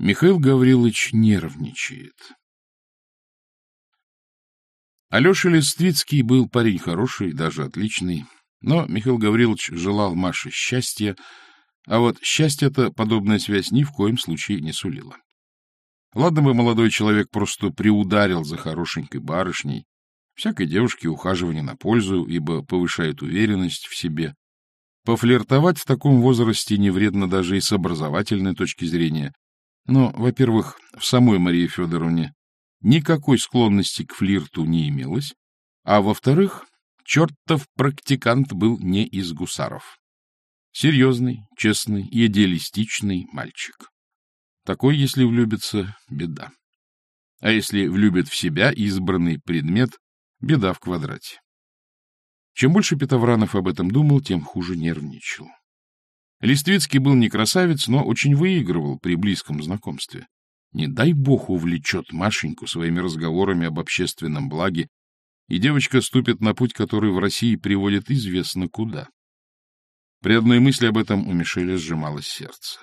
Михаил Гаврилович нервничает. Алеша Листвицкий был парень хороший, даже отличный, но Михаил Гаврилович желал Маше счастья, а вот счастья-то подобная связь ни в коем случае не сулила. Ладно бы молодой человек просто приударил за хорошенькой барышней, всякой девушке ухаживание на пользу, ибо повышает уверенность в себе. Пофлиртовать в таком возрасте не вредно даже и с образовательной точки зрения, но, во-первых, в самой Марии Федоровне никакой склонности к флирту не имелось, а во-вторых, чертов практикант был не из гусаров. Серьезный, честный и идеалистичный мальчик. Такой, если влюбится, беда. А если влюбит в себя избранный предмет, беда в квадрате. Чем больше Петовранов об этом думал, тем хуже нервничал. Листвицкий был не красавец, но очень выигрывал при близком знакомстве. Не дай бог увлечет Машеньку своими разговорами об общественном благе, и девочка ступит на путь, который в России приводит известно куда. При одной мысли об этом у Мишеля сжималось сердце.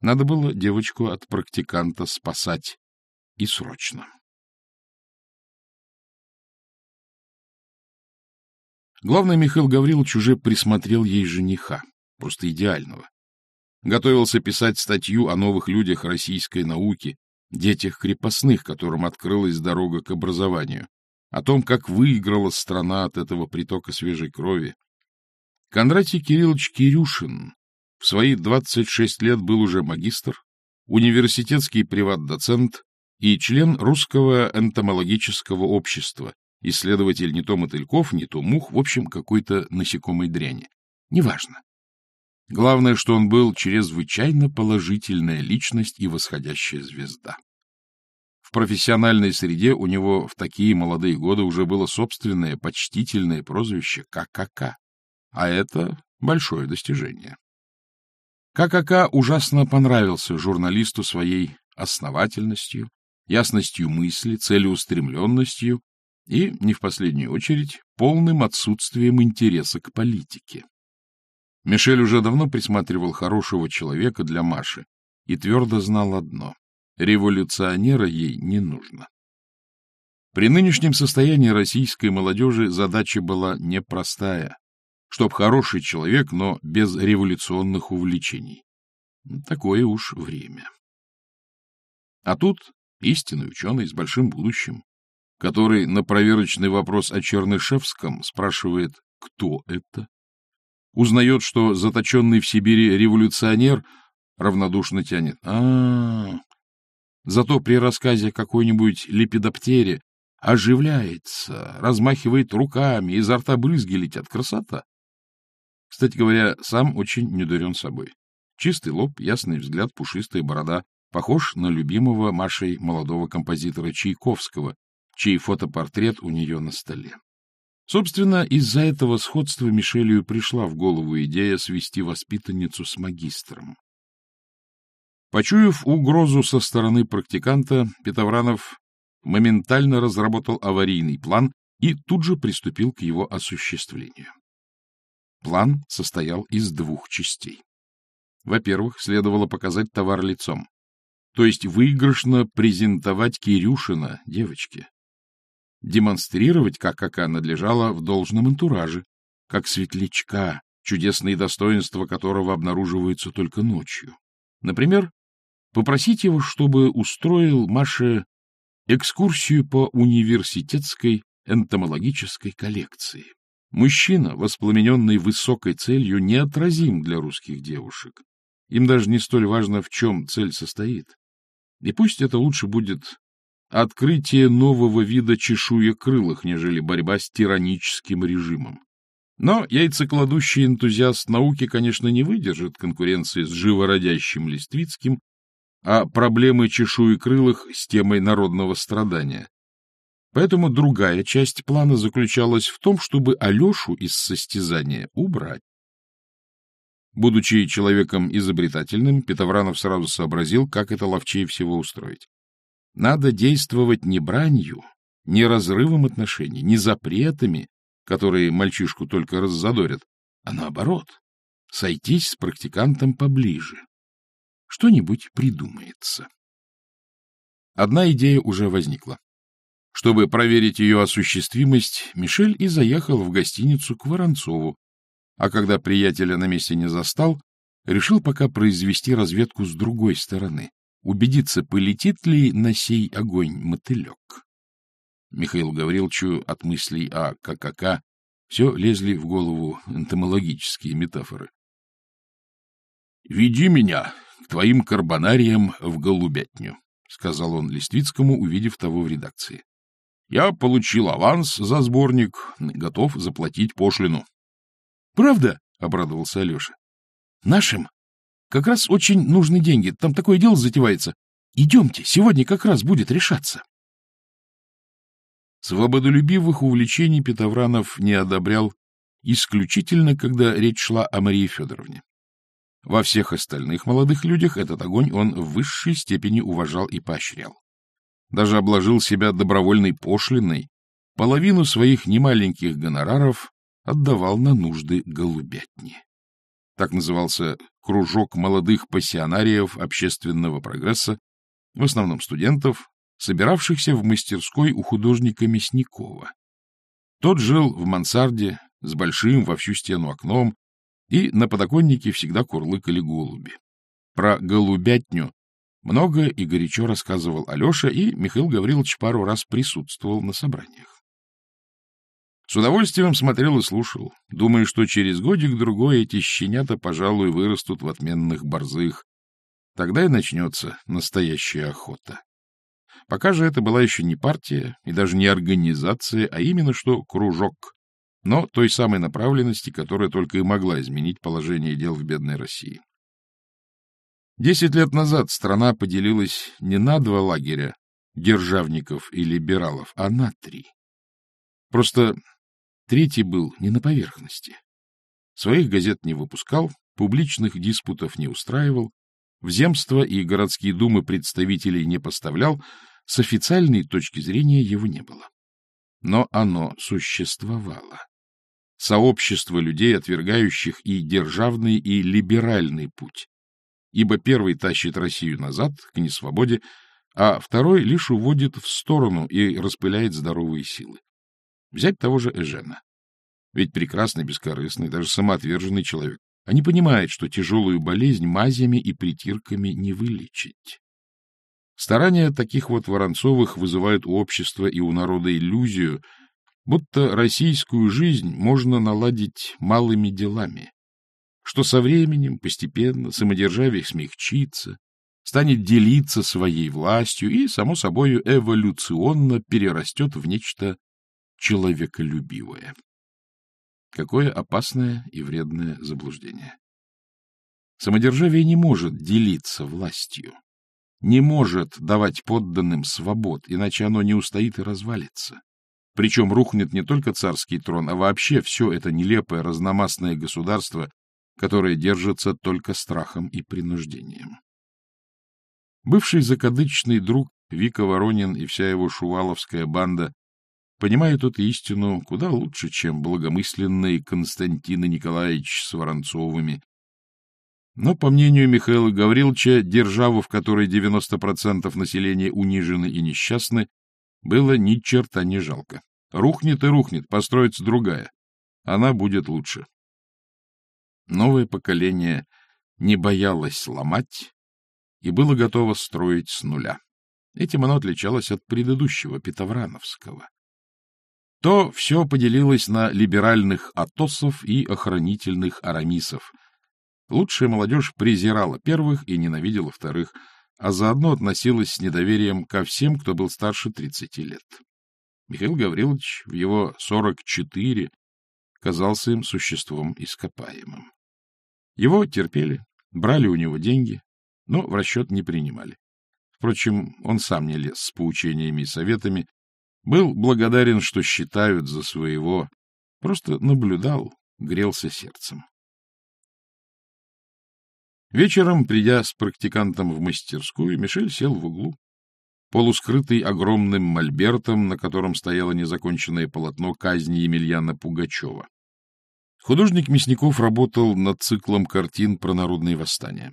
Надо было девочку от практиканта спасать. И срочно. Главное, Михаил Гаврилович уже присмотрел ей жениха просто идеального. Готовился писать статью о новых людях российской науки, детях крепостных, которым открылась дорога к образованию, о том, как выиграла страна от этого притока свежей крови. Кондратий Кириллович Кирюшин в свои 26 лет был уже магистр, университетский приват-доцент и член Русского энтомологического общества, исследователь не то мотыльков, не то мух, в общем, какой-то насекомой дряни. Неважно. Главное, что он был чрезвычайно положительная личность и восходящая звезда. В профессиональной среде у него в такие молодые годы уже было собственное почтительное прозвище ККК, а это большое достижение. ККК ужасно понравился журналисту своей основательностью, ясностью мысли, целеустремленностью и, не в последнюю очередь, полным отсутствием интереса к политике. Мишель уже давно присматривал хорошего человека для Маши и твердо знал одно — революционера ей не нужно. При нынешнем состоянии российской молодежи задача была непростая, чтоб хороший человек, но без революционных увлечений. Такое уж время. А тут истинный ученый с большим будущим, который на проверочный вопрос о Чернышевском спрашивает, кто это, узнает, что заточенный в Сибири революционер равнодушно тянет. а, -а, -а. Зато при рассказе какой-нибудь лепидоптере оживляется, размахивает руками, изо рта брызги летят. Красота! Кстати говоря, сам очень недурен собой. Чистый лоб, ясный взгляд, пушистая борода. Похож на любимого Машей молодого композитора Чайковского, чей фотопортрет у нее на столе. Собственно, из-за этого сходства Мишелью пришла в голову идея свести воспитанницу с магистром. Почуяв угрозу со стороны практиканта, Петовранов моментально разработал аварийный план и тут же приступил к его осуществлению. План состоял из двух частей. Во-первых, следовало показать товар лицом, то есть выигрышно презентовать Кирюшина девочке, демонстрировать ККК надлежало в должном антураже, как светлячка, чудесные достоинства которого обнаруживаются только ночью. Например, попросить его, чтобы устроил Маше экскурсию по университетской энтомологической коллекции. Мужчина, воспламененный высокой целью, неотразим для русских девушек. Им даже не столь важно, в чем цель состоит. И пусть это лучше будет открытие нового вида чешуекрылых, нежели борьба с тираническим режимом. Но яйцекладущий энтузиаст науки, конечно, не выдержит конкуренции с живородящим Листвицким, а проблемы чешуекрылых с темой народного страдания. Поэтому другая часть плана заключалась в том, чтобы Алешу из состязания убрать. Будучи человеком изобретательным, Петовранов сразу сообразил, как это ловчее всего устроить. Надо действовать не бранью, не разрывом отношений, не запретами, которые мальчишку только раззадорят, а наоборот, сойтись с практикантом поближе. что-нибудь придумается. Одна идея уже возникла. Чтобы проверить ее осуществимость, Мишель и заехал в гостиницу к Воронцову, а когда приятеля на месте не застал, решил пока произвести разведку с другой стороны, убедиться, полетит ли на сей огонь мотылек. Михаил Гавриловичу от мыслей о ККК все лезли в голову энтомологические метафоры. — Веди меня к твоим карбонариям в голубятню, — сказал он Листвицкому, увидев того в редакции. — Я получил аванс за сборник, готов заплатить пошлину. — Правда? — обрадовался Алеша. — Нашим? Как раз очень нужны деньги. Там такое дело затевается. Идемте, сегодня как раз будет решаться. Свободолюбивых увлечений Петовранов не одобрял исключительно, когда речь шла о Марии Федоровне. Во всех остальных молодых людях этот огонь он в высшей степени уважал и поощрял. Даже обложил себя добровольной пошлиной, половину своих немаленьких гонораров отдавал на нужды голубятни. Так назывался кружок молодых пассионариев общественного прогресса, в основном студентов, собиравшихся в мастерской у художника Мясникова. Тот жил в мансарде с большим во всю стену окном, и на подоконнике всегда курлыкали голуби. Про голубятню много и горячо рассказывал Алеша, и Михаил Гаврилович пару раз присутствовал на собраниях. С удовольствием смотрел и слушал, думая, что через годик-другой эти щенята, пожалуй, вырастут в отменных борзых. Тогда и начнется настоящая охота. Пока же это была еще не партия и даже не организация, а именно что кружок, но той самой направленности, которая только и могла изменить положение дел в бедной России. Десять лет назад страна поделилась не на два лагеря державников и либералов, а на три. Просто третий был не на поверхности. Своих газет не выпускал, публичных диспутов не устраивал, в земства и городские думы представителей не поставлял, с официальной точки зрения его не было. Но оно существовало. Сообщество людей, отвергающих и державный, и либеральный путь. Ибо первый тащит Россию назад, к несвободе, а второй лишь уводит в сторону и распыляет здоровые силы. Взять того же Эжена. Ведь прекрасный, бескорыстный, даже самоотверженный человек. Они понимают, что тяжелую болезнь мазями и притирками не вылечить. Старания таких вот Воронцовых вызывают у общества и у народа иллюзию, будто российскую жизнь можно наладить малыми делами, что со временем постепенно самодержавие смягчится, станет делиться своей властью и, само собой, эволюционно перерастет в нечто человеколюбивое. Какое опасное и вредное заблуждение. Самодержавие не может делиться властью не может давать подданным свобод, иначе оно не устоит и развалится. Причем рухнет не только царский трон, а вообще все это нелепое разномастное государство, которое держится только страхом и принуждением. Бывший закадычный друг Вика Воронин и вся его шуваловская банда понимают эту истину куда лучше, чем благомысленный Константин Николаевич с Воронцовыми но, по мнению Михаила Гавриловича, державу, в которой 90% населения унижены и несчастны, было ни черта не жалко. Рухнет и рухнет, построится другая. Она будет лучше. Новое поколение не боялось ломать и было готово строить с нуля. Этим оно отличалось от предыдущего, Петоврановского. То все поделилось на либеральных атосов и охранительных арамисов, Лучшая молодежь презирала первых и ненавидела вторых, а заодно относилась с недоверием ко всем, кто был старше 30 лет. Михаил Гаврилович в его 44 казался им существом ископаемым. Его терпели, брали у него деньги, но в расчет не принимали. Впрочем, он сам не лез с поучениями и советами, был благодарен, что считают за своего, просто наблюдал, грелся сердцем. Вечером, придя с практикантом в мастерскую, Мишель сел в углу, полускрытый огромным мольбертом, на котором стояло незаконченное полотно казни Емельяна Пугачева. Художник Мясников работал над циклом картин про народные восстания.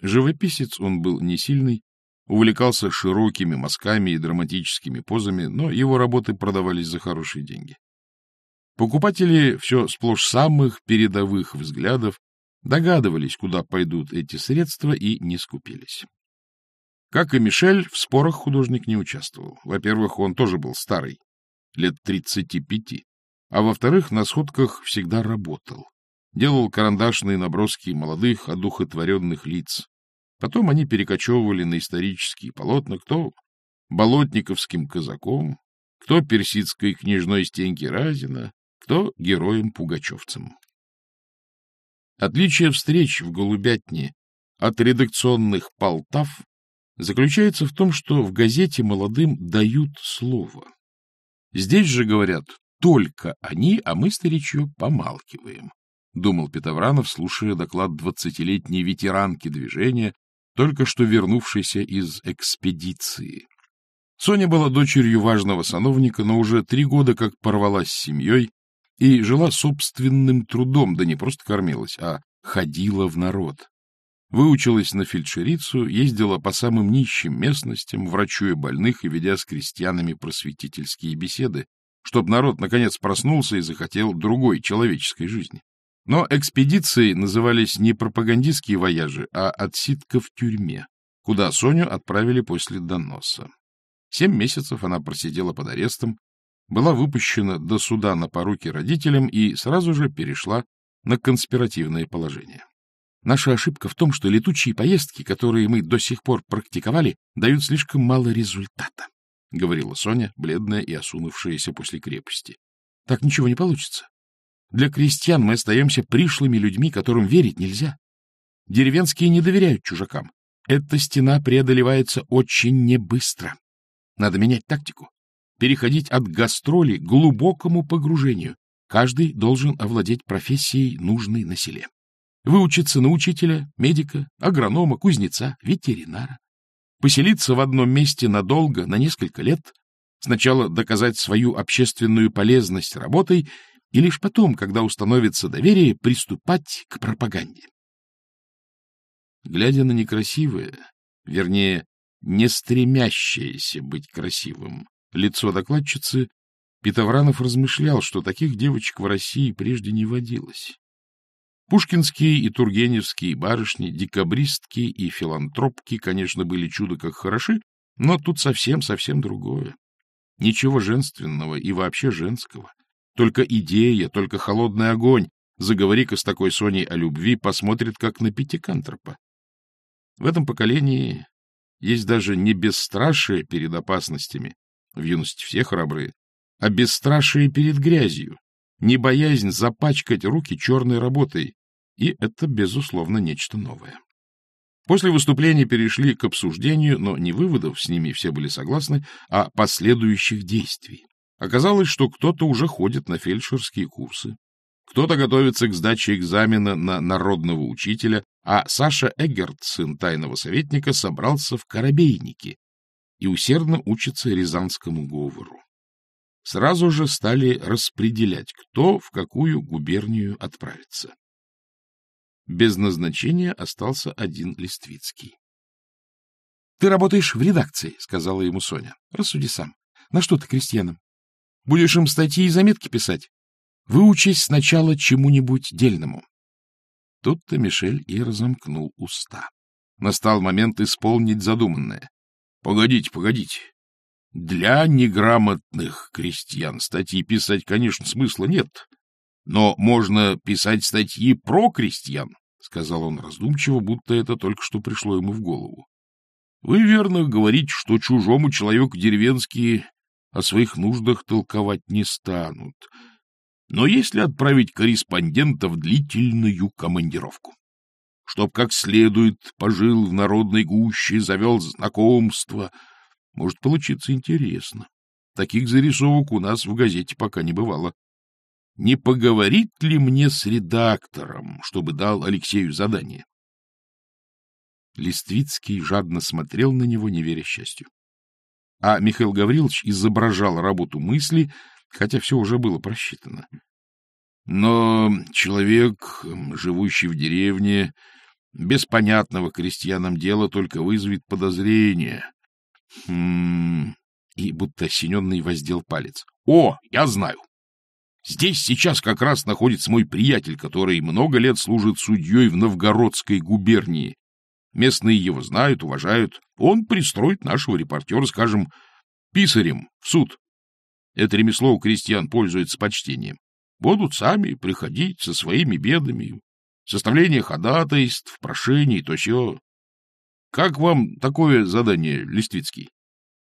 Живописец он был не сильный, увлекался широкими мазками и драматическими позами, но его работы продавались за хорошие деньги. Покупатели все сплошь самых передовых взглядов догадывались, куда пойдут эти средства, и не скупились. Как и Мишель, в спорах художник не участвовал. Во-первых, он тоже был старый, лет тридцати пяти, а во-вторых, на сходках всегда работал. Делал карандашные наброски молодых, одухотворенных лиц. Потом они перекочевывали на исторические полотна, кто болотниковским казаком, кто персидской княжной Стеньки Разина, кто героем-пугачевцем. Отличие встреч в голубятне от редакционных полтав заключается в том, что в газете молодым дают слово. Здесь же говорят только они, а мы, старичье, помалкиваем, — думал Петовранов, слушая доклад двадцатилетней ветеранки движения, только что вернувшейся из экспедиции. Соня была дочерью важного сановника, но уже три года как порвалась с семьей и жила собственным трудом, да не просто кормилась, а ходила в народ. Выучилась на фельдшерицу, ездила по самым нищим местностям, врачуя больных и ведя с крестьянами просветительские беседы, чтобы народ наконец проснулся и захотел другой человеческой жизни. Но экспедиции назывались не пропагандистские вояжи, а отсидка в тюрьме, куда Соню отправили после доноса. Семь месяцев она просидела под арестом, была выпущена до суда на поруки родителям и сразу же перешла на конспиративное положение. Наша ошибка в том, что летучие поездки, которые мы до сих пор практиковали, дают слишком мало результата, — говорила Соня, бледная и осунувшаяся после крепости. — Так ничего не получится. Для крестьян мы остаемся пришлыми людьми, которым верить нельзя. Деревенские не доверяют чужакам. Эта стена преодолевается очень небыстро. Надо менять тактику переходить от гастроли к глубокому погружению. Каждый должен овладеть профессией, нужной на селе. Выучиться на учителя, медика, агронома, кузнеца, ветеринара. Поселиться в одном месте надолго, на несколько лет. Сначала доказать свою общественную полезность работой, и лишь потом, когда установится доверие, приступать к пропаганде. Глядя на некрасивое, вернее, не стремящееся быть красивым, лицо докладчицы, Петовранов размышлял, что таких девочек в России прежде не водилось. Пушкинские и тургеневские барышни, декабристки и филантропки, конечно, были чудо как хороши, но тут совсем-совсем другое. Ничего женственного и вообще женского. Только идея, только холодный огонь. Заговори-ка с такой Соней о любви, посмотрит, как на пятикантропа. В этом поколении есть даже не бесстрашие перед опасностями, в юности все храбрые, а бесстрашие перед грязью, не боязнь запачкать руки черной работой, и это, безусловно, нечто новое. После выступления перешли к обсуждению, но не выводов, с ними все были согласны, а последующих действий. Оказалось, что кто-то уже ходит на фельдшерские курсы, кто-то готовится к сдаче экзамена на народного учителя, а Саша Эггерт, сын тайного советника, собрался в Коробейнике, и усердно учится рязанскому говору. Сразу же стали распределять, кто в какую губернию отправится. Без назначения остался один Листвицкий. — Ты работаешь в редакции, — сказала ему Соня. — Рассуди сам. На что ты крестьянам? Будешь им статьи и заметки писать? Выучись сначала чему-нибудь дельному. Тут-то Мишель и разомкнул уста. Настал момент исполнить задуманное. Погодите, погодите. Для неграмотных крестьян статьи писать, конечно, смысла нет. Но можно писать статьи про крестьян, — сказал он раздумчиво, будто это только что пришло ему в голову. Вы верно говорите, что чужому человеку деревенские о своих нуждах толковать не станут. Но если отправить корреспондента в длительную командировку, чтоб как следует пожил в народной гуще, завел знакомство. Может получиться интересно. Таких зарисовок у нас в газете пока не бывало. Не поговорит ли мне с редактором, чтобы дал Алексею задание? Листвицкий жадно смотрел на него, не веря счастью. А Михаил Гаврилович изображал работу мысли, хотя все уже было просчитано. Но человек, живущий в деревне, Без понятного крестьянам дела только вызовет подозрение. Хм... И будто осененный воздел палец. О, я знаю. Здесь сейчас как раз находится мой приятель, который много лет служит судьей в Новгородской губернии. Местные его знают, уважают. Он пристроит нашего репортера, скажем, писарем в суд. Это ремесло у крестьян пользуется почтением. Будут сами приходить со своими бедами, составление ходатайств, прошений, то все. Как вам такое задание, Листвицкий?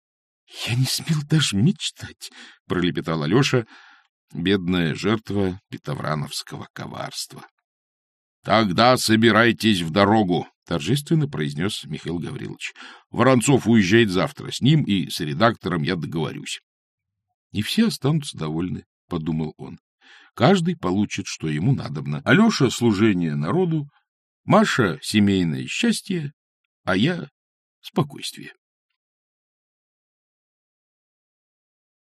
— Я не смел даже мечтать, — пролепетал Алеша, бедная жертва петоврановского коварства. — Тогда собирайтесь в дорогу, — торжественно произнес Михаил Гаврилович. — Воронцов уезжает завтра. С ним и с редактором я договорюсь. — И все останутся довольны, — подумал он. Каждый получит, что ему надобно. Алеша — служение народу, Маша — семейное счастье, а я — спокойствие.